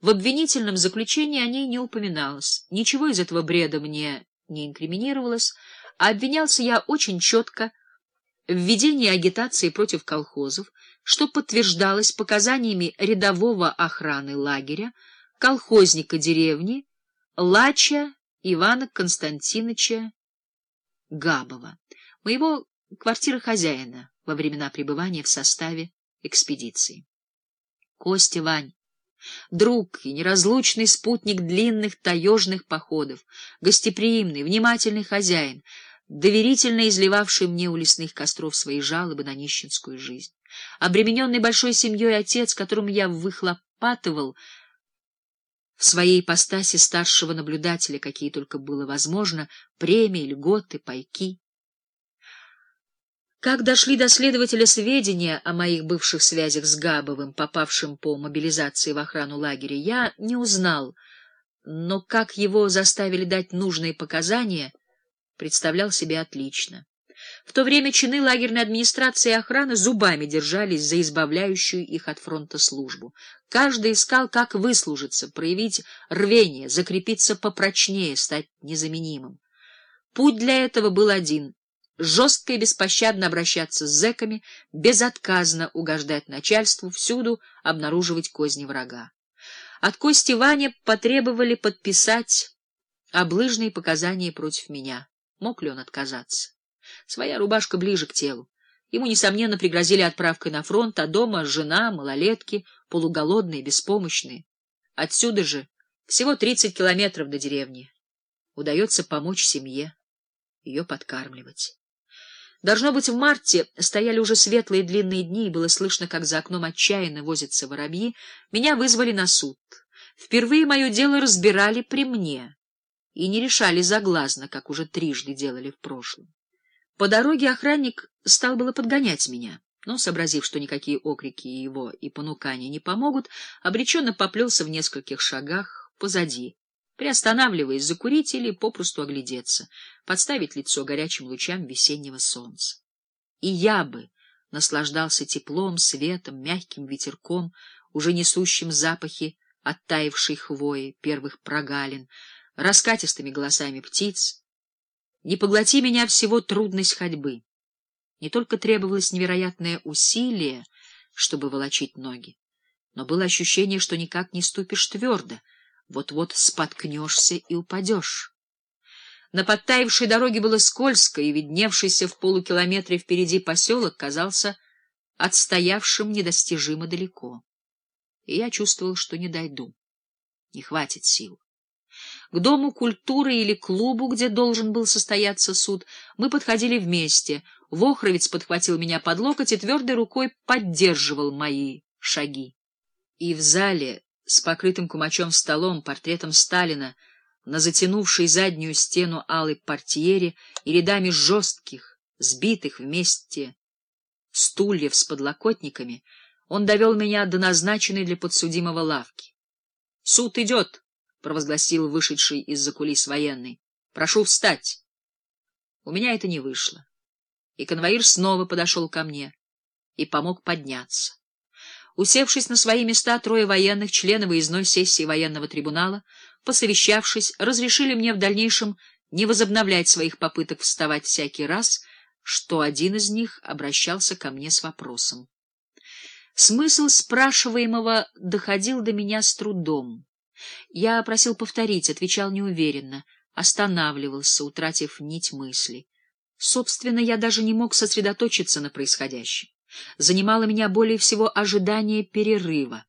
В обвинительном заключении о ней не упоминалось. Ничего из этого бреда мне не инкриминировалось, а обвинялся я очень четко в ведении агитации против колхозов, что подтверждалось показаниями рядового охраны лагеря, колхозника деревни, Лача Ивана Константиновича Габова, моего квартиры хозяина во времена пребывания в составе экспедиции. Костя Вань, друг и неразлучный спутник длинных таежных походов, гостеприимный, внимательный хозяин, доверительно изливавший мне у лесных костров свои жалобы на нищенскую жизнь, обремененный большой семьей отец, которому я выхлопатывал в своей ипостаси старшего наблюдателя, какие только было возможно, премии, льготы, пайки. Как дошли до следователя сведения о моих бывших связях с Габовым, попавшим по мобилизации в охрану лагеря, я не узнал, но как его заставили дать нужные показания, представлял себе отлично. В то время чины лагерной администрации и охраны зубами держались за избавляющую их от фронта службу. Каждый искал, как выслужиться, проявить рвение, закрепиться попрочнее, стать незаменимым. Путь для этого был один жестко и беспощадно обращаться с зэками, безотказно угождать начальству, всюду обнаруживать козни врага. От Кости Ваня потребовали подписать облыжные показания против меня. Мог ли он отказаться? Своя рубашка ближе к телу. Ему, несомненно, пригрозили отправкой на фронт, а дома жена, малолетки, полуголодные, беспомощные. Отсюда же всего тридцать километров до деревни. Удается помочь семье, ее подкармливать. Должно быть, в марте стояли уже светлые длинные дни, и было слышно, как за окном отчаянно возятся воробьи. Меня вызвали на суд. Впервые мое дело разбирали при мне и не решали заглазно, как уже трижды делали в прошлом. По дороге охранник стал было подгонять меня, но, сообразив, что никакие окрики его и понукания не помогут, обреченно поплелся в нескольких шагах позади приостанавливаясь закурить или попросту оглядеться, подставить лицо горячим лучам весеннего солнца. И я бы наслаждался теплом, светом, мягким ветерком, уже несущим запахи оттаившей хвои, первых прогалин, раскатистыми голосами птиц. Не поглоти меня всего трудность ходьбы. Не только требовалось невероятное усилие, чтобы волочить ноги, но было ощущение, что никак не ступишь твердо, вот-вот споткнешься и упадешь. На подтаившей дороге было скользко, и видневшийся в полукилометре впереди поселок казался отстоявшим недостижимо далеко. И я чувствовал, что не дойду. Не хватит сил. К дому культуры или клубу, где должен был состояться суд, мы подходили вместе. Вохровец подхватил меня под локоть и твердой рукой поддерживал мои шаги. И в зале с покрытым кумачом столом, портретом Сталина, на затянувшей заднюю стену алой портьере и рядами жестких, сбитых вместе стульев с подлокотниками, он довел меня до назначенной для подсудимого лавки. — Суд идет! — провозгласил вышедший из-за кулис военный. — Прошу встать! У меня это не вышло. И конвоир снова подошел ко мне и помог подняться. Усевшись на свои места, трое военных, члены выездной сессии военного трибунала, посовещавшись, разрешили мне в дальнейшем не возобновлять своих попыток вставать всякий раз, что один из них обращался ко мне с вопросом. Смысл спрашиваемого доходил до меня с трудом. Я просил повторить, отвечал неуверенно, останавливался, утратив нить мысли. Собственно, я даже не мог сосредоточиться на происходящем. Занимало меня более всего ожидание перерыва.